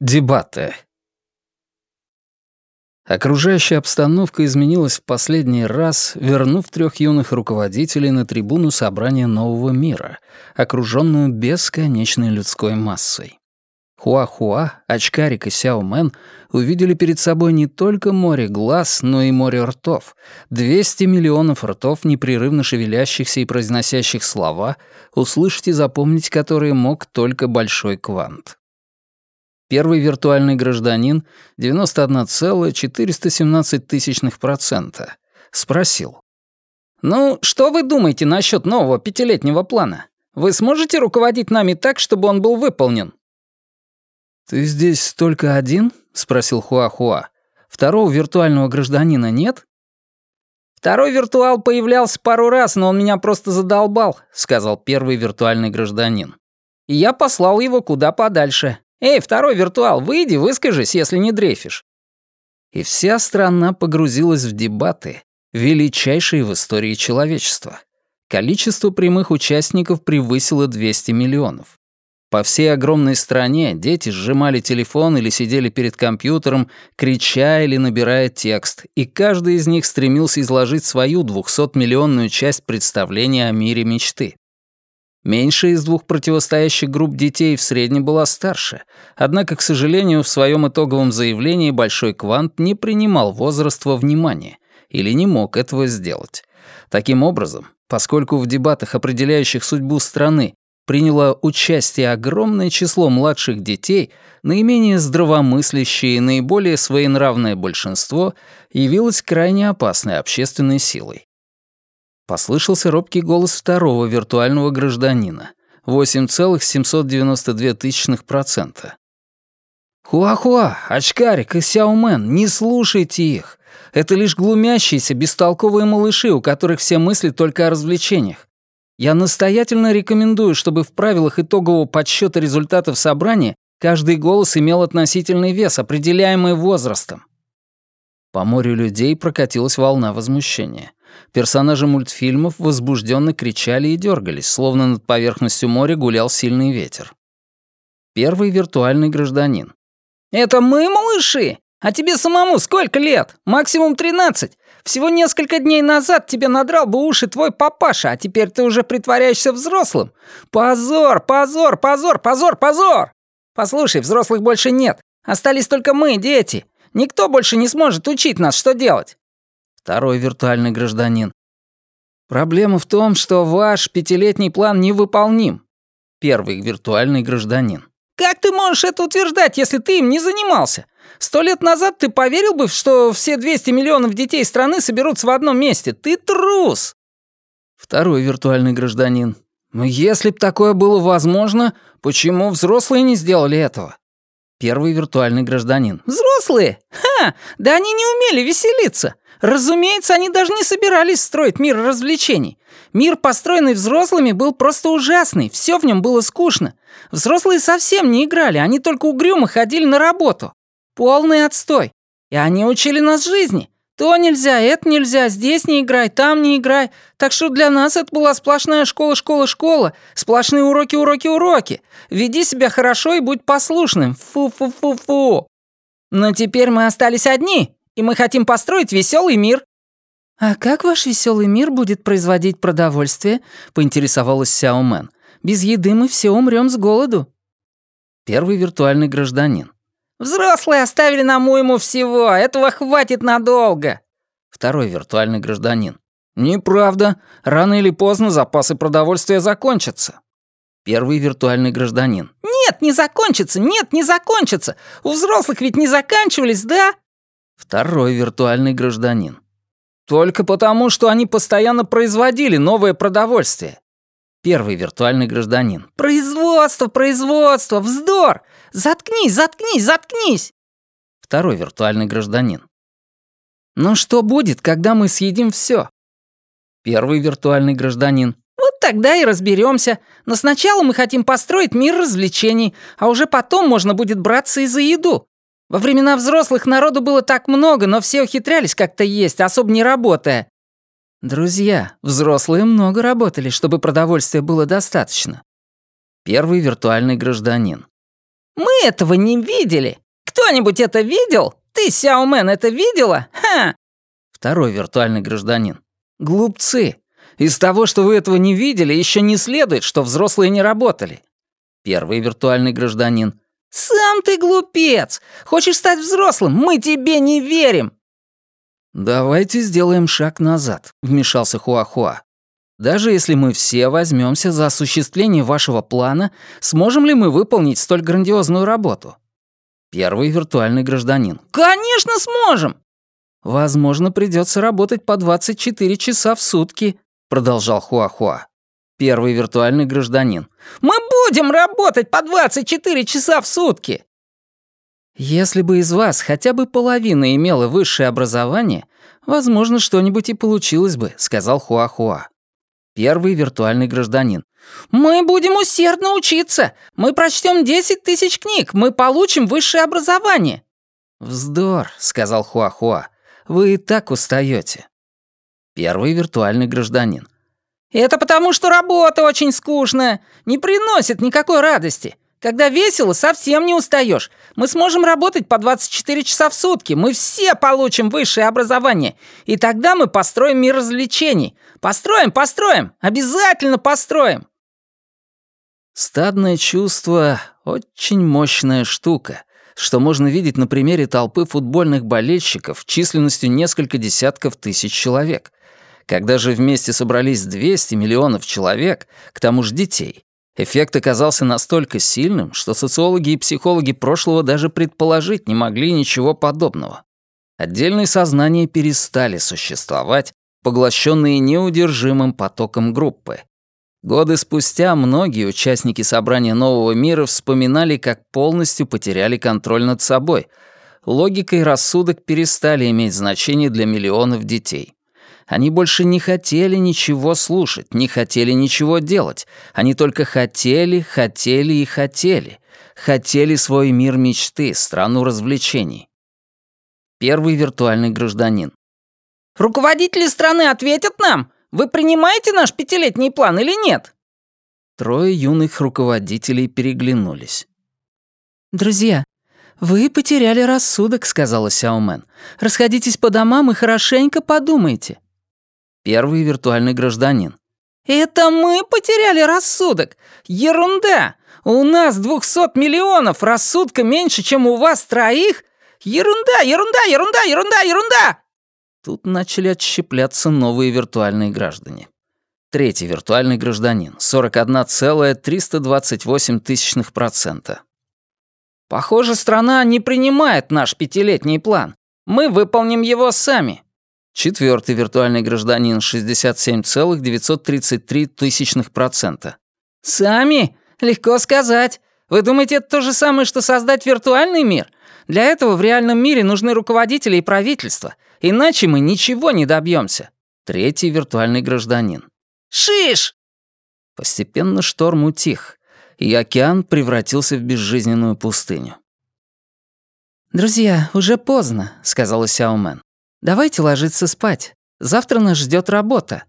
Дебаты. Окружающая обстановка изменилась в последний раз, вернув трех юных руководителей на трибуну собрания нового мира, окруженную бесконечной людской массой. Хуа-Хуа, Очкарик и Сяо Мэн увидели перед собой не только море глаз, но и море ртов. 200 миллионов ртов, непрерывно шевелящихся и произносящих слова, услышать и запомнить которые мог только большой квант. Первый виртуальный гражданин, 91,417%, спросил. «Ну, что вы думаете насчет нового пятилетнего плана? Вы сможете руководить нами так, чтобы он был выполнен?» «Ты здесь только один?» — спросил Хуахуа. -Хуа. «Второго виртуального гражданина нет?» «Второй виртуал появлялся пару раз, но он меня просто задолбал», — сказал первый виртуальный гражданин. «И я послал его куда подальше. «Эй, второй виртуал, выйди, выскажись, если не дрейфишь». И вся страна погрузилась в дебаты, величайшие в истории человечества. Количество прямых участников превысило 200 миллионов. По всей огромной стране дети сжимали телефон или сидели перед компьютером, крича или набирая текст, и каждый из них стремился изложить свою 200-миллионную часть представления о мире мечты. Меньшая из двух противостоящих групп детей в среднем была старше, однако, к сожалению, в своем итоговом заявлении Большой Квант не принимал возраст во внимание или не мог этого сделать. Таким образом, поскольку в дебатах, определяющих судьбу страны, приняло участие огромное число младших детей, наименее здравомыслящее и наиболее своенравное большинство явилось крайне опасной общественной силой. Послышался робкий голос второго виртуального гражданина. 8,792%. «Хуахуа, очкарик и сяомен, не слушайте их. Это лишь глумящиеся, бестолковые малыши, у которых все мысли только о развлечениях. Я настоятельно рекомендую, чтобы в правилах итогового подсчета результатов собрания каждый голос имел относительный вес, определяемый возрастом. По морю людей прокатилась волна возмущения. Персонажи мультфильмов возбужденно кричали и дергались, словно над поверхностью моря гулял сильный ветер. Первый виртуальный гражданин. «Это мы, малыши? А тебе самому сколько лет? Максимум 13. Всего несколько дней назад тебе надрал бы уши твой папаша, а теперь ты уже притворяешься взрослым. Позор, позор, позор, позор, позор! Послушай, взрослых больше нет. Остались только мы, дети. Никто больше не сможет учить нас, что делать. Второй виртуальный гражданин. Проблема в том, что ваш пятилетний план невыполним. Первый виртуальный гражданин. Как ты можешь это утверждать, если ты им не занимался? Сто лет назад ты поверил бы, что все 200 миллионов детей страны соберутся в одном месте. Ты трус!» Второй виртуальный гражданин. «Но если б такое было возможно, почему взрослые не сделали этого?» Первый виртуальный гражданин. «Взрослые? Ха! Да они не умели веселиться. Разумеется, они даже не собирались строить мир развлечений. Мир, построенный взрослыми, был просто ужасный, все в нем было скучно. Взрослые совсем не играли, они только угрюмо ходили на работу. Полный отстой. И они учили нас жизни. То нельзя, это нельзя, здесь не играй, там не играй. Так что для нас это была сплошная школа, школа, школа. Сплошные уроки, уроки, уроки. Веди себя хорошо и будь послушным. Фу-фу-фу-фу. Но теперь мы остались одни, и мы хотим построить веселый мир». «А как ваш веселый мир будет производить продовольствие?» — поинтересовалась Сяо Мэн. «Без еды мы все умрем с голоду». Первый виртуальный гражданин. «Взрослые оставили нам уйму всего, этого хватит надолго». Второй виртуальный гражданин. «Неправда. Рано или поздно запасы продовольствия закончатся». Первый виртуальный гражданин. «Нет, не закончится! Нет, не закончится! У взрослых ведь не заканчивались, да?» Второй виртуальный гражданин. Только потому, что они постоянно производили новое продовольствие. Первый виртуальный гражданин. Производство, производство, вздор! Заткнись, заткнись, заткнись! Второй виртуальный гражданин. Но что будет, когда мы съедим все? Первый виртуальный гражданин. Вот тогда и разберемся. Но сначала мы хотим построить мир развлечений, а уже потом можно будет браться и за еду. Во времена взрослых народу было так много, но все ухитрялись как-то есть, особо не работая. Друзья, взрослые много работали, чтобы продовольствия было достаточно. Первый виртуальный гражданин. Мы этого не видели. Кто-нибудь это видел? Ты, Сяомен, это видела? Ха!» Второй виртуальный гражданин. «Глупцы! Из того, что вы этого не видели, еще не следует, что взрослые не работали». Первый виртуальный гражданин. «Сам ты глупец! Хочешь стать взрослым? Мы тебе не верим!» «Давайте сделаем шаг назад», — вмешался Хуахуа. «Даже если мы все возьмемся за осуществление вашего плана, сможем ли мы выполнить столь грандиозную работу?» Первый виртуальный гражданин. «Конечно сможем!» «Возможно, придется работать по 24 часа в сутки», — продолжал Хуахуа. Первый виртуальный гражданин. «Мы будем работать по 24 часа в сутки!» Если бы из вас хотя бы половина имела высшее образование, возможно, что-нибудь и получилось бы, сказал Хуахуа. Первый виртуальный гражданин. «Мы будем усердно учиться. Мы прочтем 10 тысяч книг. Мы получим высшее образование». «Вздор», — сказал Хуахуа. «Вы и так устаете. Первый виртуальный гражданин. «Это потому, что работа очень скучная, не приносит никакой радости. Когда весело, совсем не устаешь. Мы сможем работать по 24 часа в сутки. Мы все получим высшее образование. И тогда мы построим мир развлечений. Построим, построим. Обязательно построим. Стадное чувство — очень мощная штука, что можно видеть на примере толпы футбольных болельщиков численностью несколько десятков тысяч человек. Когда же вместе собрались 200 миллионов человек, к тому же детей, Эффект оказался настолько сильным, что социологи и психологи прошлого даже предположить не могли ничего подобного. Отдельные сознания перестали существовать, поглощенные неудержимым потоком группы. Годы спустя многие участники собрания нового мира вспоминали, как полностью потеряли контроль над собой. Логика и рассудок перестали иметь значение для миллионов детей. Они больше не хотели ничего слушать, не хотели ничего делать. Они только хотели, хотели и хотели. Хотели свой мир мечты, страну развлечений. Первый виртуальный гражданин. «Руководители страны ответят нам? Вы принимаете наш пятилетний план или нет?» Трое юных руководителей переглянулись. «Друзья, вы потеряли рассудок», — сказала Сяомен. «Расходитесь по домам и хорошенько подумайте». Первый виртуальный гражданин. «Это мы потеряли рассудок! Ерунда! У нас двухсот миллионов, рассудка меньше, чем у вас троих! Ерунда, ерунда, ерунда, ерунда, ерунда!» Тут начали отщепляться новые виртуальные граждане. Третий виртуальный гражданин, 41,328%. «Похоже, страна не принимает наш пятилетний план. Мы выполним его сами. Четвертый виртуальный гражданин 67,933%. «Сами? Легко сказать. Вы думаете, это то же самое, что создать виртуальный мир? Для этого в реальном мире нужны руководители и правительство. Иначе мы ничего не добьемся. Третий виртуальный гражданин. «Шиш!» Постепенно шторм утих, и океан превратился в безжизненную пустыню. «Друзья, уже поздно», — сказала Сяомен. Давайте ложиться спать. Завтра нас ждет работа».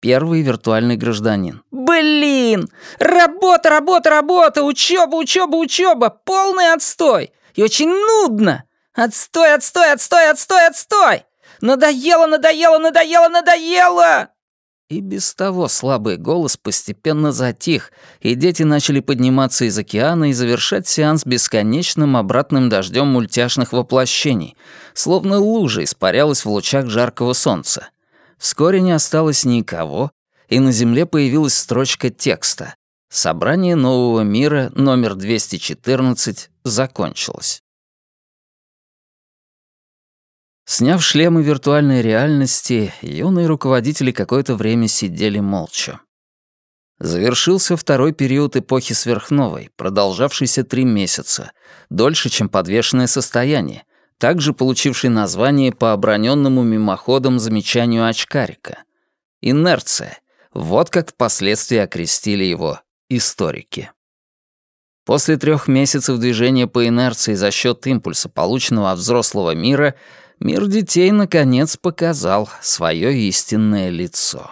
Первый виртуальный гражданин. «Блин! Работа, работа, работа! Учеба, учеба, учеба! Полный отстой! И очень нудно! Отстой, отстой, отстой, отстой, отстой! Надоело, надоело, надоело, надоело!» И без того слабый голос постепенно затих, и дети начали подниматься из океана и завершать сеанс бесконечным обратным дождем мультяшных воплощений, словно лужа испарялась в лучах жаркого солнца. Вскоре не осталось никого, и на земле появилась строчка текста. Собрание нового мира номер 214 закончилось. Сняв шлемы виртуальной реальности, юные руководители какое-то время сидели молча. Завершился второй период эпохи сверхновой, продолжавшийся три месяца, дольше, чем подвешенное состояние, также получивший название по оброненному мимоходом замечанию очкарика. Инерция. Вот как впоследствии окрестили его историки. После трех месяцев движения по инерции за счет импульса, полученного от взрослого мира, мир детей наконец показал свое истинное лицо.